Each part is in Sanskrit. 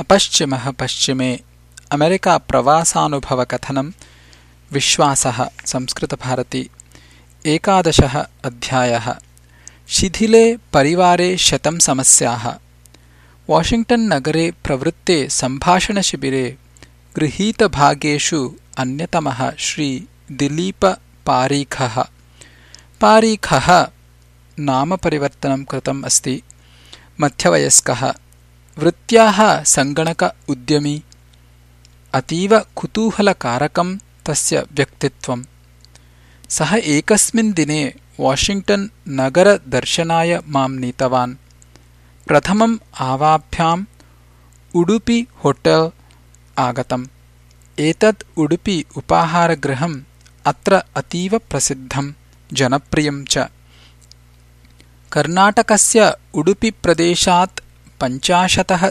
अपश्चिमः पश्चिमे अमेरिकाप्रवासानुभवकथनम् विश्वासः संस्कृतभारती एकादशः अध्यायः शिथिले परिवारे शतं समस्याः वाशिङ्ग्टन् नगरे प्रवृत्ते सम्भाषणशिबिरे गृहीतभागेषु अन्यतमः श्रीदिलीपपारीखः पारीखः नामपरिवर्तनं कृतम् अस्ति। मध्यवयस्कः वृत्त्याः सङ्गणक उद्यमी अतीव कुतूहलकारकम् तस्य व्यक्तित्वम्। सः एकस्मिन् दिने वाशिङ्ग्टन् नगरदर्शनाय माम् नीतवान्। प्रथमम् आवाभ्याम् उडुपि होटेल् आगतम्। एतत् उडुपि उपाहारगृहम् अत्र अतीव प्रसिद्धम् जनप्रियम् च। कर्णाटकस्य उडुपिप्रदेशात् पञ्चाशतः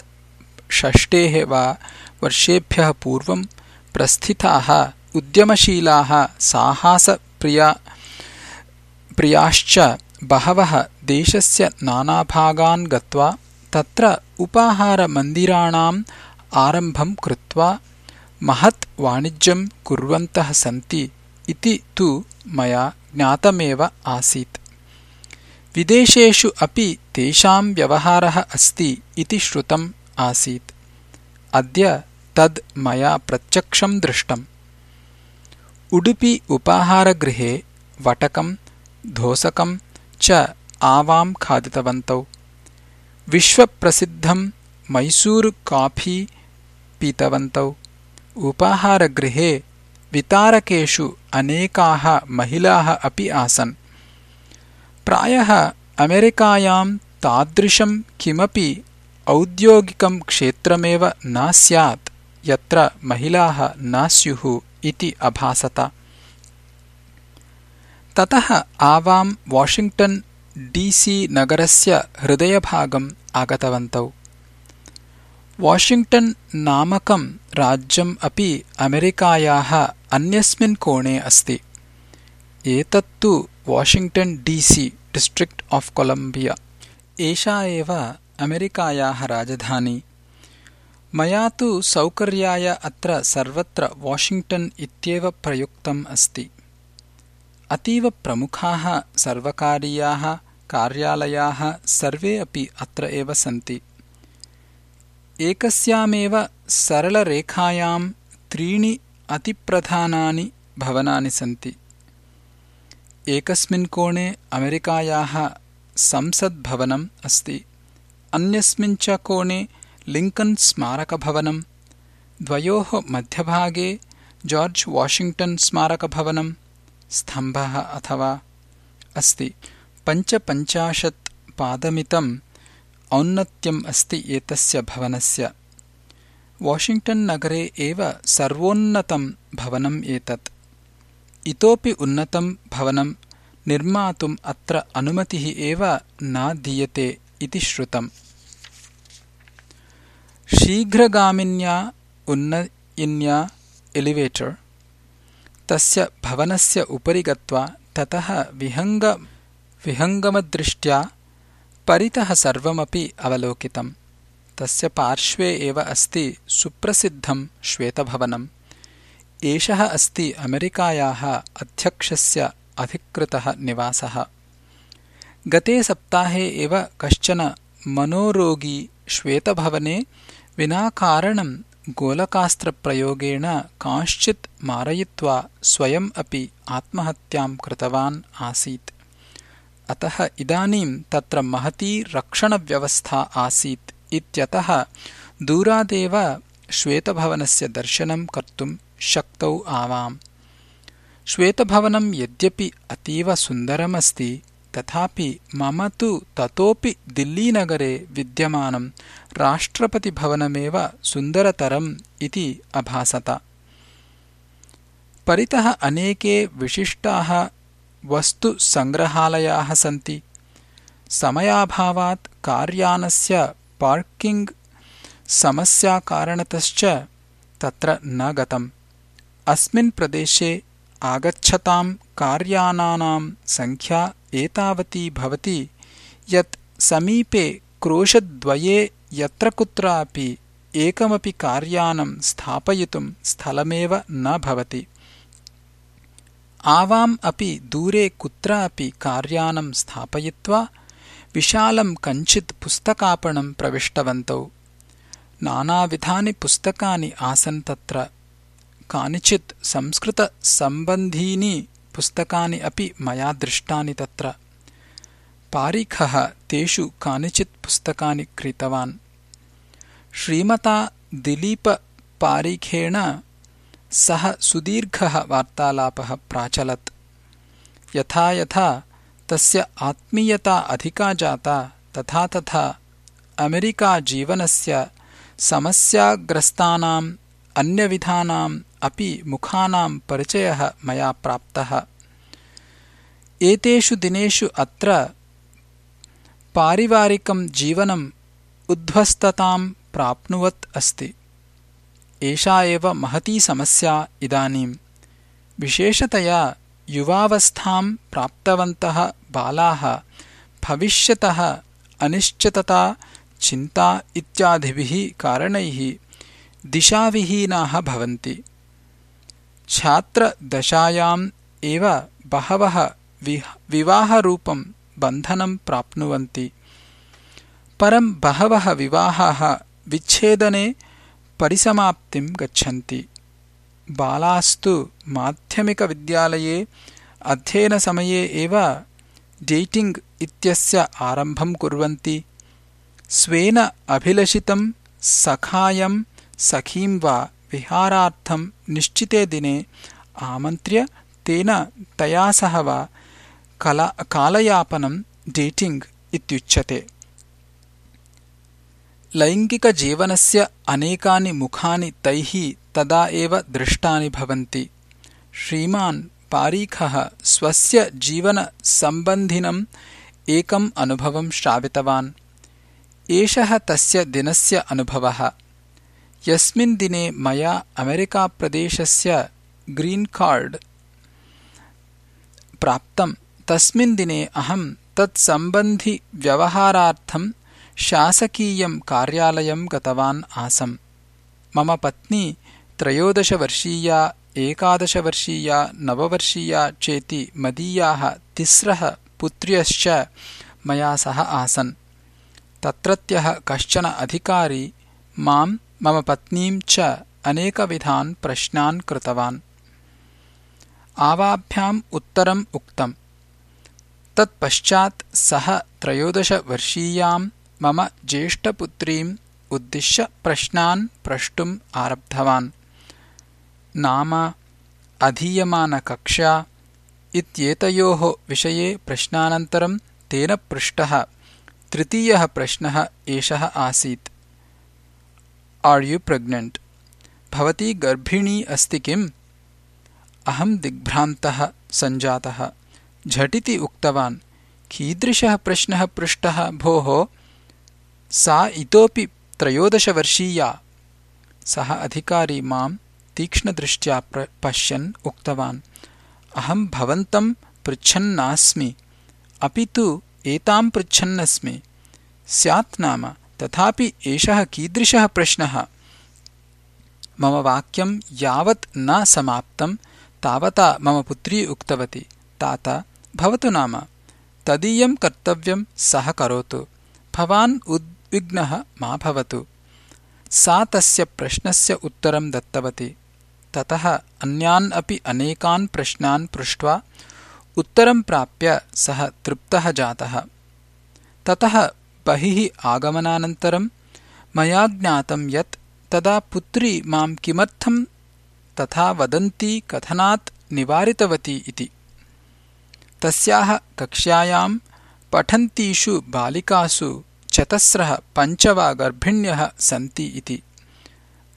षष्टेः वा वर्षेभ्यः पूर्वम् प्रस्थिताः उद्यमशीलाः साहसप्रियाश्च बहवः देशस्य नानाभागान् गत्वा तत्र उपाहारमन्दिराणाम् आरम्भम् कृत्वा महत् वाणिज्यम् कुर्वन्तः सन्ति इति तु मया ज्ञातमेव आसीत्। विदेशेषु अपि तेषाम् व्यवहारः अस्ति इति श्रुतम् आसीत्। अद्य तद् मया प्रत्यक्षम् दृष्टम्। उडुपि उपाहारगृहे वटकम् धोसकम् च आवाम् खादितवन्तौ। विश्वप्रसिद्धम् मैसूरुकाफी पीतवन्तौ। उपाहारगृहे वितारकेषु अनेकाः महिलाः अपि आसन्। प्रायः अमेरिकायाम् तादृशम् किमपि औद्योगिकम् क्षेत्रमेव न स्यात् यत्र महिलाः न स्युः इति अभासत। ततः आवाम् वाशिङ्ग्टन् डी सी नगरस्य हृदयभागम् आगतवन्तौ। वाशिङ्ग्टन् नामकम् राज्यम् अपि अमेरिकायाः अन्यस्मिन् कोणे अस्ति। एतत्तु Washington D C district of Columbia एषा एव अमेरिकायाः राजधानी। मया तु सौकर्याय अत्र सर्वत्र वाशिङ्ग्टन् इत्येव प्रयुक्तम् अस्ति। अतीव प्रमुखाः सर्वकारीयाः कार्यालयाः सर्वे अपि अत्र एव सन्ति। एकस्यामेव सरलरेखायाम् त्रीणि अतिप्रधानानि भवनानि सन्ति। एकस्मिन् कोणे अमेरिकायाः संसद्भवनम् अस्ति। अन्यस्मिन् च कोणे लिङ्कन् स्मारकभवनम् द्वयोः मध्यभागे जार्ज् वाशिङ्ग्टन् स्मारकभवनम् स्तम्भः अथवा अस्ति। पञ्चपञ्चाशत् पादमितम् औन्नत्यम् अस्ति एतस्य भवनस्य। वाशिङ्ग्टन् नगरे एव सर्वोन्नतम् भवनम् एतत्। इतोपि उन्नतम् भवनं निर्मातुम् अत्र अनुमतिः एव न दीयते इति श्रुतम्। शीघ्रगामिन्या उन्नयिन्या एलिवेटर्। तस्य भवनस्य उपरि गत्वा ततः विहङ्गमदृष्ट्या परितः सर्वमपि अवलोकितम्। तस्य पार्श्वे एव अस्ति सुप्रसिद्धम् श्वेतभवनम्। एषः अस्ति अमेरिकायाः अध्यक्षस्य अधिकृतः निवासः। गते सप्ताहे एव कश्चन मनोरोगी श्वेतभवने विनाकारणम् गोलकास्त्रप्रयोगेण कांश्चित् मारयित्वा स्वयम् अपि आत्महत्याम् कृतवान् आसीत्। अतः इदानीम् तत्र महती रक्षणव्यवस्था आसीत् इत्यतः दूरादेव श्वेतभवनस्य दर्शनम् कर्तुम् शक्तौ आवाम् श्वेतभवनम् यद्यपि अतीव सुन्दरमस्ति तथापि मम तु ततोपि दिल्लीनगरे विद्यमानम् राष्ट्रपतिभवनमेव सुन्दरतरम् इति अभासत। परितः अनेके विशिष्टाः वस्तुसङ्ग्रहालयाः सन्ति। समयाभावात् कार्यानस्य पार्किङ्ग् समस्याकारणतश्च तत्र न गतम्। अस्मिन् प्रदेशे आगच्छताम् कार्यानानाम् सङ्ख्या एतावती भवति यत् समीपे क्रोशद्वये यत्र कुत्रापि एकमपि कार्यानं स्थापयितुं स्थलमेव न भवति। आवाम् अपि दूरे कुत्र अपि कार्यानं स्थापयित्वा विशालं कञ्चित् पुस्तकापणं प्रविष्टवन्तौ। नानाविधानि पुस्तकानि आसन् तत्र कानिचित् संस्कृतसम्बन्धीनि पुस्तकानि अपि मया दृष्टानि तत्र। पारिखः तेषु कानिचित् पुस्तकानि क्रीतवान्। श्रीमता दिलीपपारिखेण सह सुदीर्घः वार्तालापः प्राचलत्। यथा यथा तस्य आत्मीयता अधिका जाता, तथा तथा अमेरिकाजीवनस्य समस्याग्रस्तानाम् अन्यविधानाम् अपि मुखानां परिचयः मया प्राप्तः। एतेषु दिनेषु अत्र पारिवारिकं जीवनम् उद्ध्वस्ततां प्राप्नुवत् अस्ति। एषा एव महती समस्या इदानीम्। विशेषतया युवावस्थां प्राप्तवन्तः बालाः भविष्यतः अनिश्चितता चिन्ता इत्यादिभिः कारणैः दिशाविहीनाः भवन्ति छात्रदशायाम् एव बहवः विवाहरूपं बन्धनं प्राप्नुवन्ति। परं बहवः विवाहाः विच्छेदने परिसमाप्तिं गच्छन्ति। बालास्तु माध्यमिकविद्यालये अध्ययनसमये एव डेटिङ्ग् इत्यस्य आरम्भं कुर्वन्ति। स्वेन अभिलषितं सखायं सखीं वा विहारार्थं निश्चिते दिने आमन्त्र्य तेन तया सह वा कालयापनं डेटिङ्ग् इत्युच्यते लैङ्गिकजीवनस्य अनेकानि मुखानि तैः तदा एव दृष्टानि भवन्ति श्रीमान् पारीखः स्वस्य जीवनसम्बन्धिनम् एकम् अनुभवं श्रावितवान् एषः तस्य दिनस्य अनुभवः यस्मिन् दिने मया अमेरिकाप्रदेशस्य ग्रीन् कार्ड् प्राप्तम् तस्मिन् दिने अहम् तत्सम्बन्धिव्यवहारार्थं शासकीयं कार्यालयं गतवान् आसम्। मम पत्नी त्रयोदशवर्षीया एकादशवर्षीया नववर्षीया चेति मदीयाः तिस्रः पुत्र्यश्च मया सह आसन्। तत्रत्यः कश्चन अधिकारी माम् मम पत्नीं च अनेकविधान् प्रश्नान् कृतवान्। आवाभ्याम् उत्तरम् उक्तम्। तत्पश्चात् सः त्रयोदशवर्षीयां मम ज्येष्ठपुत्रीम् उद्दिश्य प्रश्नान् प्रष्टुम् आरब्धवान्। नाम अधीयमानकक्षा इत्येतयोः विषये प्रश्नानन्तरं तेन पृष्टः। तृतीयः प्रश्नः एषः आसीत् आर् यु प्रेग्नेण्ट् भवती गर्भिणी अस्ति किम्? अहम् दिग्भ्रान्तः सञ्जातः। झटिति उक्तवान्। कीदृशः प्रश्नः पृष्टः भोः? सा इतोपि त्रयोदशवर्षीया। सः अधिकारी माम् तीक्ष्णदृष्ट्या पश्यन् उक्तवान्। अहम् भवन्तम् पृच्छन्नास्मि। अपि तु एताम् पृच्छन्नस्मि। स्यात् नाम तथापि एषः कीदृशः प्रश्नः? मम वाक्यम् यावत् न समाप्तम् तावता मम पुत्री उक्तवती तात भवतु नाम। तदीयं कर्तव्यं सः करोतु। भवान् उद्विग्नः मा भवतु। सा तस्य प्रश्नस्य उत्तरं दत्तवती। ततः अन्यान् अपि अनेकान् प्रश्नान् पृष्ट्वा उत्तरं प्राप्य सः तृप्तः जातः। ततः बहिः आगमनानन्तरं मया ज्ञातं यत् तदा पुत्री मां किमर्थं तथा वदन्ती कथनात् निवारितवती इति। तस्याः कक्ष्यायाम् पठन्तीषु बालिकासु चतस्रः पञ्च वा गर्भिण्यः सन्ति इति।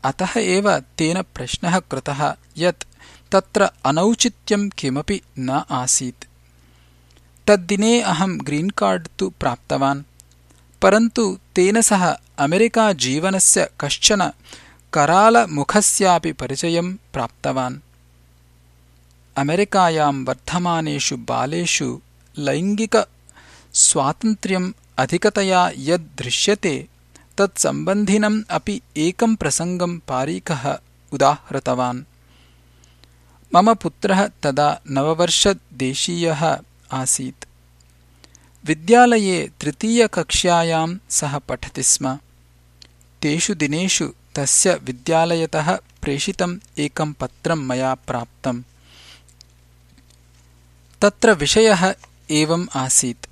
अतः एव तेन प्रश्नः कृतः यत् तत्र अनौचित्यं किमपि न आसीत्। तद्दिने अहम् ग्रीन्कार्ड् तु प्राप्तवान् परन्तु तेन सह अमेरिकाजीवनस्य कश्चन करालमुखस्यापि परिचयं प्राप्तवान्। अमेरिकायां वर्धमानेषु बालेषु लैङ्गिकस्वातन्त्र्यम् अधिकतया यद् दृश्यते तत्सम्बन्धिनम् अपि एकं प्रसङ्गं पारीकः उदाहृतवान्। मम पुत्रः तदा नववर्षदेशीयः आसीत् विद्यालये तृतीयकक्ष्यायां सः पठति स्म। तेषु दिनेषु तस्य विद्यालयतः प्रेषितम् एकं पत्रं मया प्राप्तम्। तत्र विषयः एवम् आसीत्।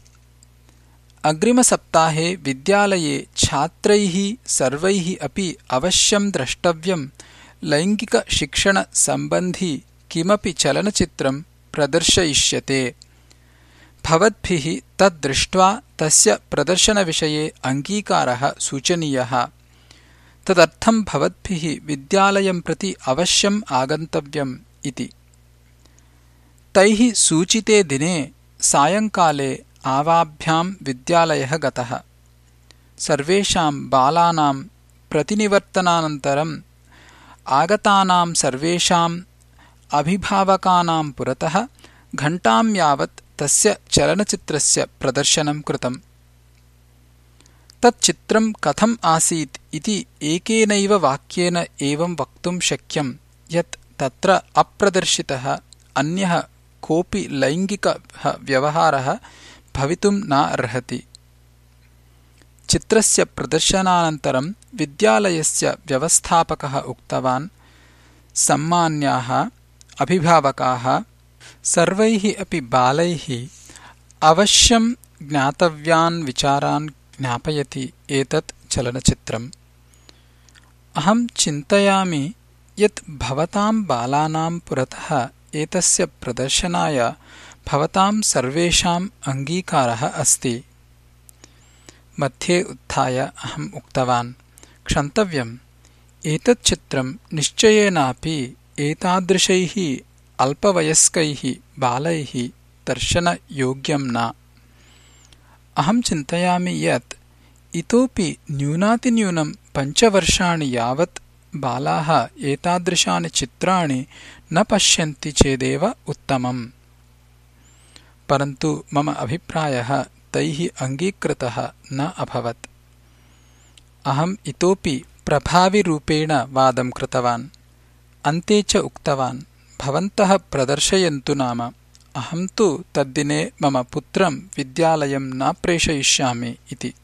अग्रिमसप्ताहे विद्यालये छात्रैः सर्वैः अपि अवश्यं द्रष्टव्यं लैङ्गिकशिक्षणसम्बन्धि किमपि चलनचित्रं प्रदर्शयिष्यते भवद्भिः तद्दृष्ट्वा तस्य प्रदर्शनविषये अङ्गीकारः सूचनीयः। तदर्थं भवद्भिः विद्यालयं प्रति अवश्यम् आगन्तव्यम् इति। तैः सूचिते दिने सायङ्काले आवाभ्यां विद्यालयः गतः। सर्वेषां बालानां प्रतिनिवर्तनानन्तरम् आगतानां सर्वेषाम् अभिभावकानां पुरतः घण्टां यावत् तस्य चलनचित्रस्य प्रदर्शनं कृतम्। तत् चित्रं कथम् आसीत् इति एकेनैव वाक्येन एवं वक्तुं शक्यम् यत् तत्र अप्रदर्शितः अन्यः कोऽपि लैङ्गिकः व्यवहारः भवितुं न अर्हति। चित्रस्य प्रदर्शनानन्तरं विद्यालयस्य व्यवस्थापकः उक्तवान् सम्मान्याः अभिभावकाः सर्वैः अपि बालैः अवश्यं ज्ञातव्यान् विचारान् ज्ञापयति एतत् चलनचित्रम्। अहं चिन्तयामि यत् भवतां बालानां पुरतः एतस्य प्रदर्शनाय भवतां सर्वेषाम् अङ्गीकारः अस्ति। मध्ये उत्थाय अहम् उक्तवान् क्षन्तव्यम् एतत् चित्रं निश्चयेनापि एतादृशैः अल्पवयस्कैः बालैः दर्शनयोग्यं न। अहं चिन्तयामि यत् इतोपि न्यूनातिन्यूनं पञ्चवर्षाणि यावत् बालाः एतादृशानि चित्राणि न पश्यन्ति चेदेव उत्तमम्। परन्तु मम अभिप्रायः तैः अङ्गीकृतः न अभवत्। अहम् इतोपि प्रभाविरूपेण वादं कृतवान् अन्ते च उक्तवान् भवन्तः प्रदर्शयन्तु नाम। अहं तु तद्दिने मम पुत्रं विद्यालयं न प्रेषयिष्यामि इति।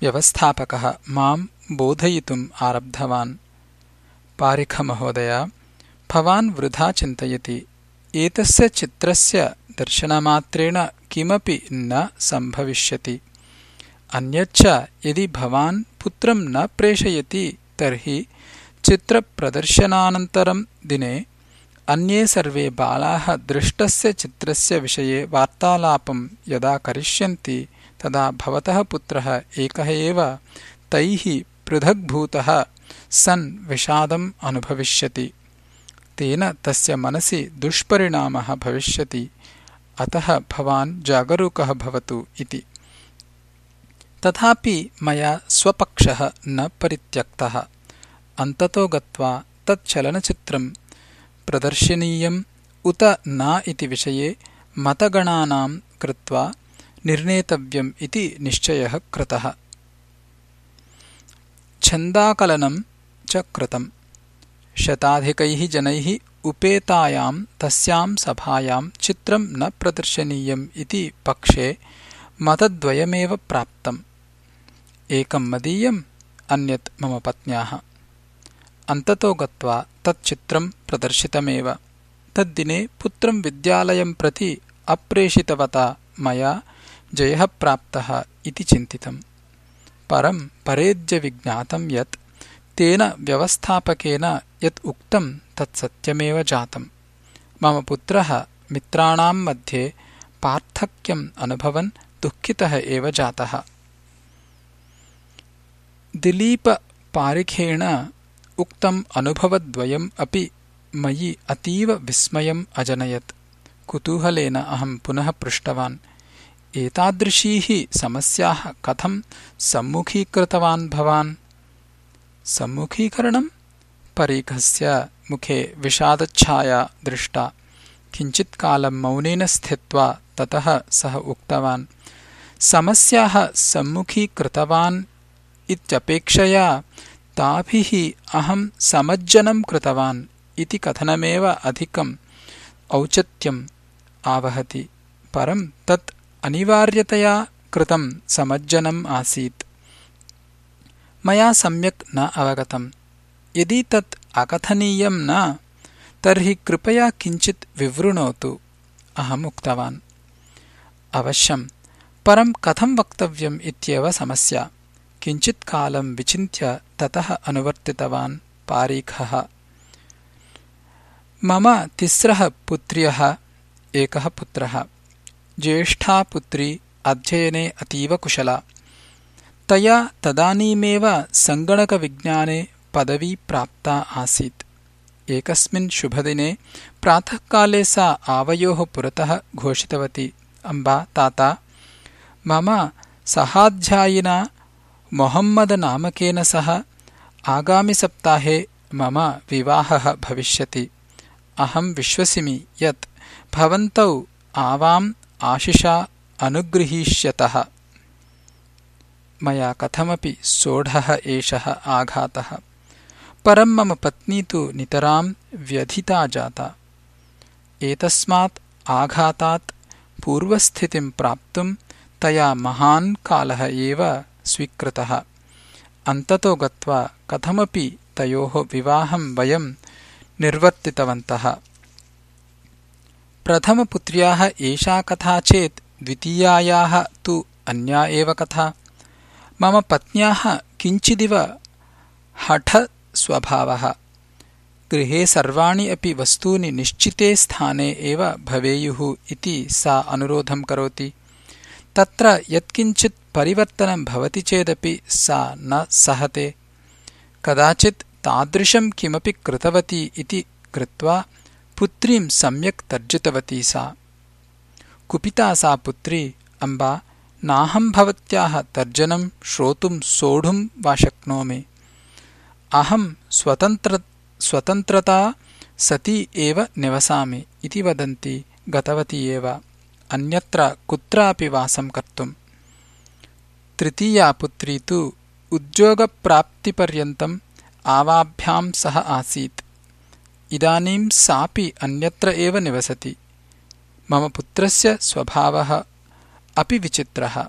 व्यवस्थापकः मां बोधयितुम् आरब्धवान्। पारिखमहोदय भवान् वृथा चिन्तयति। एतस्य चित्रस्य दर्शनमात्रेण किमपि न सम्भविष्यति। अन्यच्च यदि भवान् पुत्रं न प्रेषयति तर्हि चित्रप्रदर्शनानन्तरं दिने अन्ये सर्वे बालाः दृष्टस्य चित्रस्य विषये वार्तालापं यदा करिष्यन्ति तदा भवतः पुत्रः एकः एव तैः पृथग्भूतः सन् विषादम् अनुभविष्यति। तेन तस्य मनसि दुष्परिणामः भविष्यति। अतः भवान् जागरूकः भवतु इति। तथापि मया स्वपक्षः न परित्यक्तः। अन्ततो गत्वा तत् चलनचित्रं प्रदर्शनीयम् उत न इति विषये मतगणानां कृत्वा निर्णेतव्यम् इति निश्चयः कृतः। छन्दाकलनं च कृतम्। शताधिकैः जनैः उपेतायां तस्यां सभायां चित्रं न प्रदर्शनीयम् इति पक्षे मतद्वयमेव प्राप्तम्। एकं मदीयम् अन्यत् मम पत्न्याः अन्ततो गत्वा तच्चित्रं प्रदर्शितमेव। तद्दिने पुत्रं विद्यालयं प्रति अप्रेषितवता मया जयः प्राप्तः इति चिन्तितम्। परं परेद्यविज्ञातं यत् तेन व्यवस्थापकेन यत् उक्तं तत् सत्यमेव जातम्। मम पुत्रः मित्राणां मध्ये पार्थक्यम् अनुभवन् दुःखितः एव जातः। दिलीपपारिखेण उक्तम् अनुभवद्वयम् अपि मयि अतीव विस्मयम् अजनयत्। कुतूहलेन अहम् पुनः पृष्टवान्। एतादृशीः समस्याः कथम् सम्मुखीकृतवान् भवान्? सम्मुखीकरणम्? परीखस्य मुखे विषादच्छाया दृष्टा। किञ्चित्कालम् मौनेन स्थित्वा ततः सः उक्तवान्। समस्याः सम्मुखीकृतवान् इत्यपेक्षया ताभिः अहम् समज्जनम् कृतवान् इति कथनमेव अधिकम् औचत्यम् आवहति। परम् तत् अनिवार्यतया कृतम् समज्जनम् आसीत्। मया सम्यक् न अवगतम्। यदि तत् अकथनीयम् न तर्हि कृपया किञ्चित् विवृणोतु। अहम् उक्तवान्। अवश्यम्। परम् कथम् वक्तव्यम् इत्येव समस्या। किञ्चित्कालम् विचिन्त्य ततः अनुवर्तितवान् पारीखः। मम तिस्रः पुत्र्यः, एकः पुत्रः। ज्येष्ठा पुत्री अध्ययने अतीव कुशला। तया तदानीमेव सङ्गणकविज्ञाने पदवी प्राप्ता आसीत्। एकस्मिन् शुभदिने प्रातःकाले सा आवयोः पुरतः घोषितवती, अम्बा, ताता, मम सहाध्यायिना मोहम्मदनामकेन सह आगामिसप्ताहे मम विवाहः भविष्यति। अहम् विश्वसिमि यत् भवन्तौ आवाम् आशिषा अनुगृहीष्यतः। मया कथमपि सोढः एषः आघातः। परम् मम पत्नी तु नितराम् व्यथिता जाता। एतस्मात् आघातात् पूर्वस्थितिम् प्राप्तुम् तया महान् कालः एव स्वीकृतः। अन्ततो गत्वा कथमपि तयोः विवाहम् वयम् निर्वर्तितवन्तः। प्रथमपुत्र्याः एषा कथा चेत् द्वितीयायाः तु अन्या एव कथा। मम पत्न्याः किञ्चिदिव हठस्वभावः। गृहे सर्वाणि अपि वस्तूनि निश्चिते स्थाने एव भवेयुः इति सा अनुरोधम् करोति तत्र यत्किञ्चित् परिवर्तनं भवति चेदपि सा न सहते। कदाचित् तादृशम् किमपि कृतवती इति कृत्वा पुत्रीम् सम्यक् तर्जितवती सा। कुपिता सा पुत्री अम्बा नाहम् भवत्याः तर्जनम् श्रोतुम् सोढुम् वा शक्नोमि। अहम् स्वतन्त्रता सती एव निवसामि इति वदन्ती गतवती एव अन्यत्र कुत्रापि वासं कर्तुम् तृतीया पुत्री तु उद्योगप्राप्तिपर्यन्तम् आवाभ्याम् सह आसीत्। इदानीम् सापि अन्यत्र एव निवसति। मम पुत्रस्य स्वभावः अपि विचित्रः।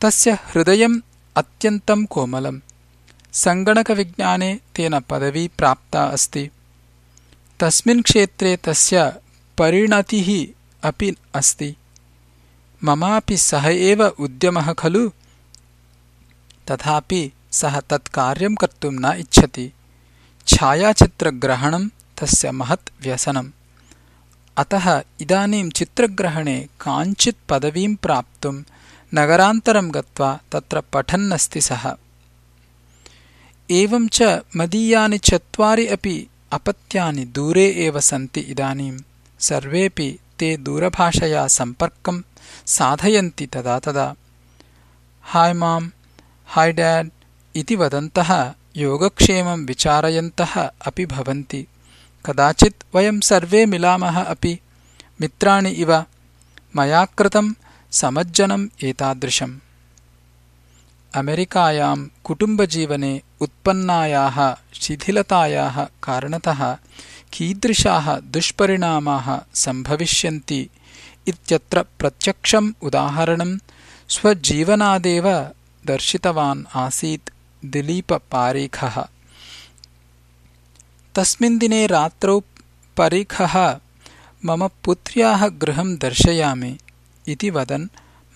तस्य हृदयम् अत्यन्तम् कोमलम्। सङ्गणकविज्ञाने तेन पदवी प्राप्ता अस्ति। तस्मिन् क्षेत्रे तस्य परिणतिः अपि अस्ति। ममापि सः एव उद्यमः खलु। तथापि सः तत् कार्यम् कर्तुम् न इच्छति। छायाचित्रग्रहणम् तस्य महत् व्यसनम्। अतः इदानीम् चित्रग्रहणे काञ्चित् पदवीम् प्राप्तुम् नगरान्तरम् गत्वा तत्र पठन्नस्ति सः। एवम् च मदीयानि चत्वारि अपि अपत्यानि दूरे एव सन्ति इदानीम् सर्वेऽपि ते दूरभाषया सम्पर्कम् साधयन्ति तदा तदा। हाय् माम् हाय् डाड् इति वदन्तः योगक्षेमम् विचारयन्तः अपि भवन्ति। कदाचित् वयम् सर्वे मिलामः अपि। मित्राणि इव। मया कृतम् समज्जनम् एतादृशम्। अमेरिकायाम् कुटुम्बजीवने उत्पन्नायाः शिथिलतायाः कारणतः कीदृशाः दुष्परिणामाः सम्भविष्यन्ति इत्यत्र प्रत्यक्षम् उदाहरणम् स्वजीवनादेव दर्शितवान् आसीत् दिलीपपारीखः। तस्मिन् दिने रात्रौ परीखः मम पुत्र्याः गृहम् दर्शयामि इति वदन्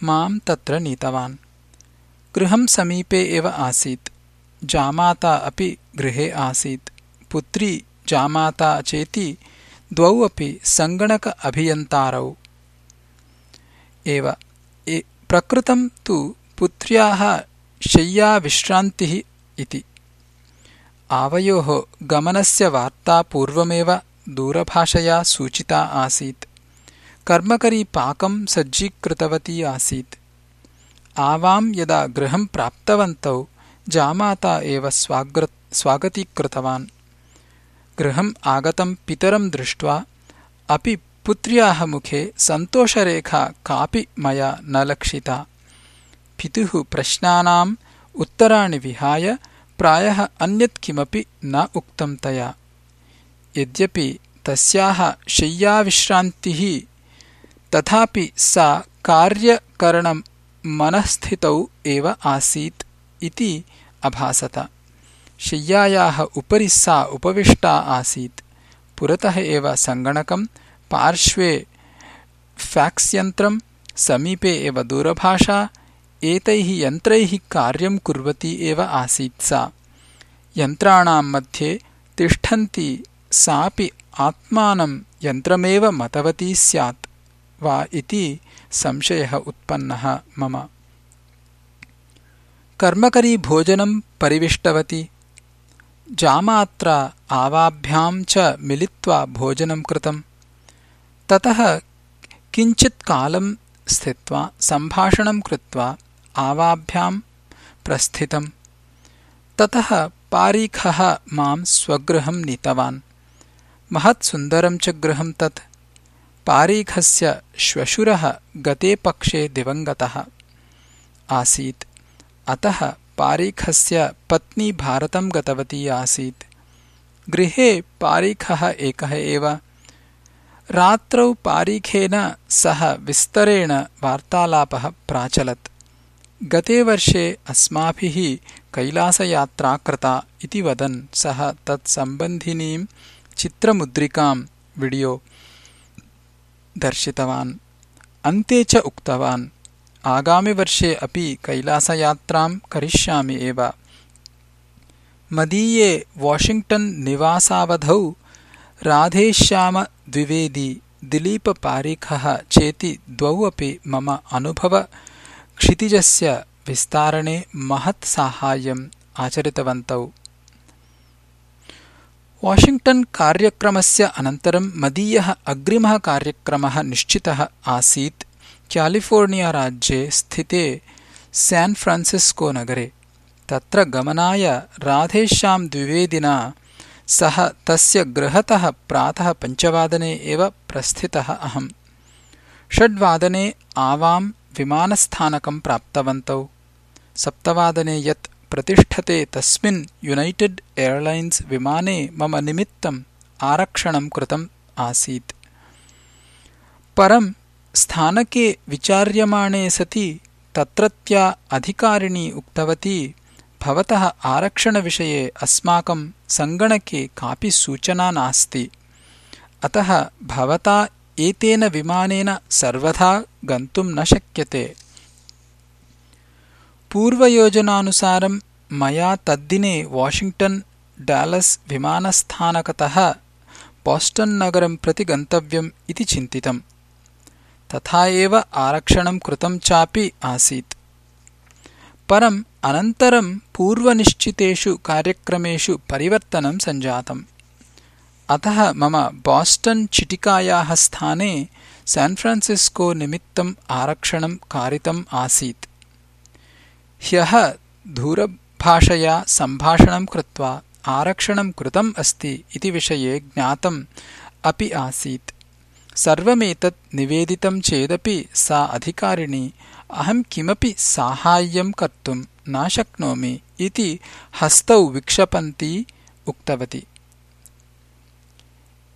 माम् तत्र नीतवान्। गृहम् समीपे एव आसीत्। जामाता अपि गृहे आसीत्। पुत्री जामाता चेति द्वौ अपि सङ्गणक अभियन्तारौ। एव प्रकृतं तु पुत्र्याः शय्याविश्रान्तिः इति। आवयोः गमनस्य वार्ता पूर्वमेव दूरभाषया सूचिता आसीत्। कर्मकरी पाकम् सज्जीकृतवती आसीत्। आवाम् यदा गृहम् प्राप्तवन्तौ जामाता एव स्वागतीकृतवान् गृहम् आगतम् पितरम् दृष्ट्वा अपि पुत्र्याः मुखे सन्तोषरेखा कापि मया न लक्षिता। पितुः प्रश्नानाम् उत्तराणि विहाय प्रायः अन्यत् किमपि न उक्तं तया। यद्यपि तस्याः शय्याविश्रान्तिः तथापि सा कार्यकरणमनःस्थितौ एव आसीत् इति अभासत शय्यायाः उपरि सा उपविष्टा आसीत्। पुरतः एव सङ्गणकम् पार्श्वे यन्त्रम् समीपे एव दूरभाषा एतैः यन्त्रैः कार्यम् कुर्वती एव आसीत् सा। यन्त्राणां मध्ये तिष्ठन्ती सापि आत्मानं यन्त्रमेव मतवती स्यात् वा इति संशयः उत्पन्नः मम। कर्मकरी भोजनं परिविष्टवती जामात्रा आवाभ्याम् च मिलित्वा भोजनं कृतम्। ततः किञ्चित्कालम् स्थित्वा सम्भाषणं कृत्वा आवाभ्याम् प्रस्थितम्। ततः पारीखः माम् स्वगृहम् नीतवान्। महत्सुन्दरम् च गृहम् तत्। पारीखस्य श्वशुरः गते पक्षे दिवङ्गतः। आसीत्। अतः पारीखस्य पत्नी भारतं गतवती आसीत्। गृहे पारीखः एकः एव। रात्रौ पारीखेन सह विस्तरेण वार्तालापः प्राचलत्। गते वर्षे अस्माभिः कैलासयात्रा कृता इति वदन् सः तत्सम्बन्धिनीं चित्रमुद्रिकां विडियो दर्शितवान्। अन्ते च उक्तवान् आगामिवर्षे अपि कैलासयात्रां करिष्यामि एव। मदीये वाशिङ्ग्टन् निवासावधौ राधेश्यामद्विवेदी दिलीपपारीखः चेति द्वौ अपि मम अनुभवक्षितिजस्य विस्तारणे महत् साहाय्यम् आचरितवन्तौ। वाशिङ्ग्टन् कार्यक्रमस्य अनन्तरं मदीयः अग्रिमः कार्यक्रमः निश्चितः आसीत् राज्ये स्थिते फ्रान्सिस्को नगरे तत्र गमनाय राधेश्याम् द्विवेदिना सह तस्य गृहतः प्रातः पञ्चवादने एव प्रस्थितः अहम् षड्वादने आवाम् विमानस्थानकम् प्राप्तवन्तौ सप्तवादने यत् प्रतिष्ठते तस्मिन् युनैटेड् एर्लैन्स् विमाने मम निमित्तम् आरक्षणम् कृतम् आसीत् परम् स्थानके विचार्यमाणे सति तत्रत्या अधिकारिणी उक्तवती भवतः आरक्षणविषये अस्माकं सङ्गणके कापि सूचना नास्ति। अतः भवता एतेन विमानेन सर्वथा गन्तुम् न शक्यते। पूर्वयोजनानुसारं मया तद्दिने वाशिङ्ग्टन् डालस् विमानस्थानकतः नगरं प्रति गन्तव्यम् इति चिन्तितम् तथा एव आरक्षणं कृतं चापि आसीत्. परम् अनन्तरं पूर्वनिश्चितेषु कार्यक्रमेषु परिवर्तनं सञ्जातम्. अतः मम बास्टन् चिटिकायाः स्थाने फ्रान्सिस्को निमित्तम् आरक्षणं कारितम् आसीत्. ह्यः दूरभाषया सम्भाषणं कृत्वा आरक्षणं कृतम् अस्ति इति विषये ज्ञातम् अपि आसीत् सर्वमेतत् निवेदितं चेदपि सा अधिकारिणी अहम् किमपि साहाय्यं कर्तुम् न शक्नोमि इति हस्तौ विक्षपन्ती उक्तवती।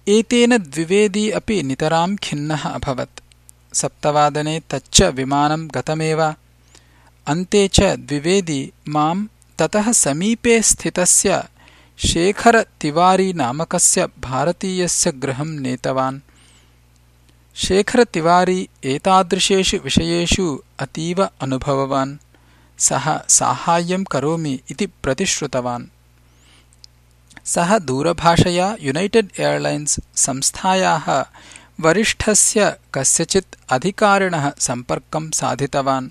एतेन द्विवेदी अपि नितराम् खिन्नः अभवत्। सप्तवादने तच्च विमानं गतमेव। अन्ते च द्विवेदी माम् ततः समीपे स्थितस्य शेखरतिवारीनामकस्य भारतीयस्य गृहं नेतवान् शेखरतिवारी एतादृशेषु विषयेषु अतीव अनुभववान्। सः साहाय्यं करोमि इति प्रतिश्रुतवान्। सः दूरभाषया युनैटेड् एर्लैन्स् संस्थायाः वरिष्ठस्य कस्यचित् अधिकारिणः सम्पर्कं साधितवान्।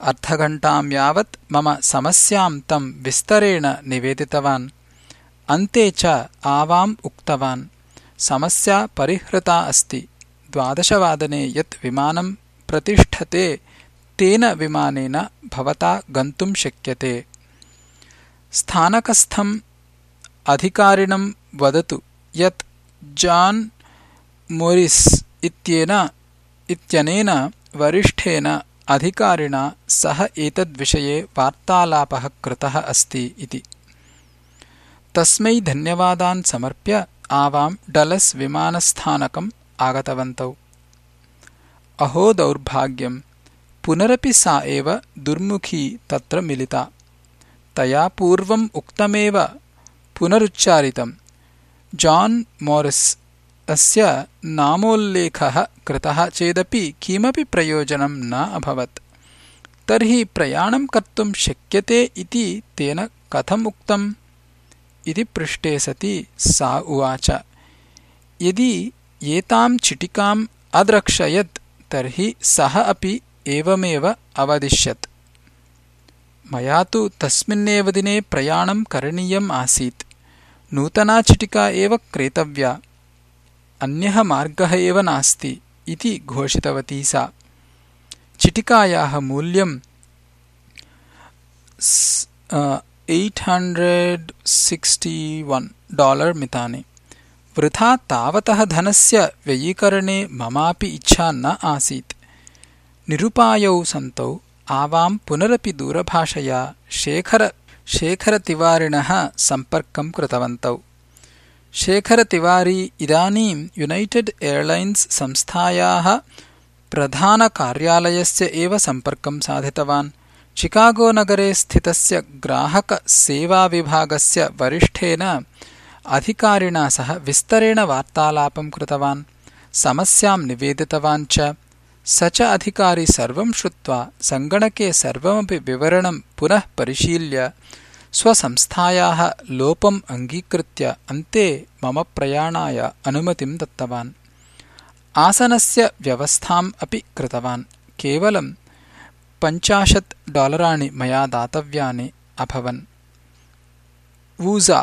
अर्धघण्टां यावत् मम समस्यां तं विस्तरेण निवेदितवान्। अन्ते च आवाम् उक्तवान्। समस्या परिहृता अस्ति द्वादशवादने यत् विमानं प्रतिष्ठते तेन विमानेन भवता गन्तुम् शक्यते। स्थानकस्थम् अधिकारिणं वदतु यत् जान् मोरिस् इत्यनेन वरिष्ठेन अधिकारिणा सह एतद्विषये वार्तालापः कृतः अस्ति इति। तस्मै धन्यवादान् समर्प्य आवां डलस् विमानस्थानकम् आगतवन्तौ। अहो दौर्भाग्यम् पुनरपि सा एव दुर्मुखी तत्र मिलिता। तया पूर्वम् उक्तमेव पुनरुच्चारितम्। जान् मोरिस् तस्य नामोल्लेखः कृतः चेदपि किमपि प्रयोजनं न अभवत्। तर्हि प्रयाणं कर्तुं शक्यते इति तेन कथमुक्तम् इति पृष्टे सति सा उवाच। यदि एतां चिटिकाम् अद्रक्षयत् तर्हि सः अपि एवमेव अवदिश्यत्। मया तु तस्मिन्नेव दिने प्रयाणं करणीयम् आसीत्। नूतना चिटिका एव क्रेतव्या। अन्यः मार्गः एव नास्ति इति घोषितवती सा। चिटिकायाः मूल्यम् eight hundred sixty one dollar मितानि वृथा तावतः धनस्य व्ययीकरणे ममापि इच्छा न आसीत् निरुपायौ सन्तौ आवां पुनरपि दूरभाषया शेखर शेखरतिवारिणः सम्पर्कम् कृतवन्तौ शेखरतिवारी इदानीं युनैटेड् एर्लैन्स् संस्थायाः प्रधानकार्यालयस्य एव सम्पर्कं साधितवान् चिकागोनगरे स्थितस्य ग्राहकसेवाविभागस्य वरिष्ठेन अधिकारिणा सह विस्तरेण वार्तालापं कृतवान् समस्यां निवेदितवान् च स च अधिकारी सर्वं श्रुत्वा सङ्गणके सर्वमपि विवरणं पुनः परिशील्य स्वसंस्थायाः लोपम् अङ्गीकृत्य अन्ते मम प्रयाणाय अनुमतिं दत्तवान्। आसनस्य व्यवस्थाम् अपि कृतवान्। केवलं पञ्चाशत् डालराणि मया दातव्यानि अभवन्। वूजा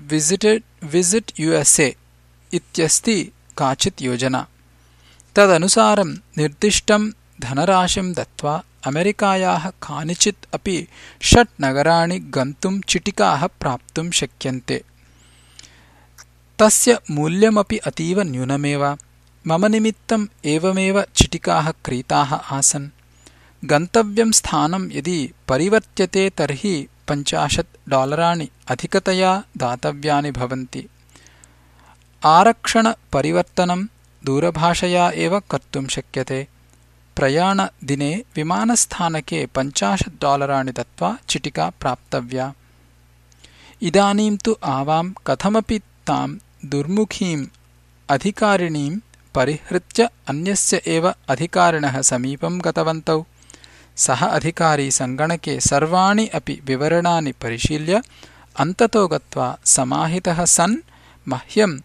विजिट् यु एस् ए इत्यस्ति काचित् योजना। तदनुसारं निर्दिष्टं धनराशिं दत्त्वा अमेरिकायाः कानिचित् अपि षट् नगराणि गन्तुं चिटिकाः प्राप्तुं शक्यन्ते। तस्य मूल्यमपि अतीव न्यूनमेव। मम निमित्तम् एवमेव चिटिकाः क्रीताः आसन्। गन्तव्यं स्थानं यदि परिवर्त्यते तर्हि पञ्चाशत् डालराणि अधिकतया दातव्यानि भवन्ति। आरक्षणपरिवर्तनं दूरभाषया एव कर्तुं शक्यते। प्रयाणदिने विमानस्थानके पञ्चाशत् डालराणि दत्त्वा चिटिका प्राप्तव्या। इदानीं तु आवां कथमपि तां दुर्मुखीम् अधिकारिणीं परिहृत्य अन्यस्य एव अधिकारिणः समीपं गतवन्तौ सः अधिकारी सङ्गणके सर्वाणि अपि विवरणानि परिशील्य अन्ततो गत्वा समाहितः सन् मह्यं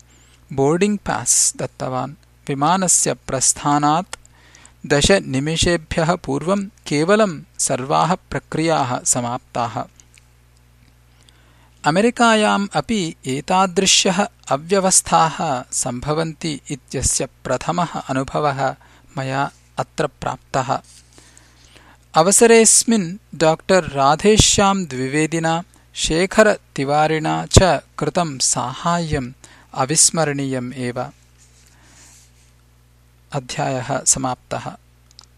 बोर्डिङ्ग् पास् दत्तवान्। विमानस्य प्रस्थानात् दशनिमेषेभ्यः पूर्वं केवलं सर्वाः प्रक्रियाः समाप्ताः। अमेरिकायाम् अपि एतादृश्यः अव्यवस्थाः सम्भवन्ति इत्यस्य प्रथमः अनुभवः मया अत्र प्राप्तः अवसरेऽस्मिन् डाक्टर् राधेश्याम् द्विवेदिना शेखरतिवारिणा च कृतं साहाय्यम् अविस्मरणीयम् एव। अध्यायः समाप्तः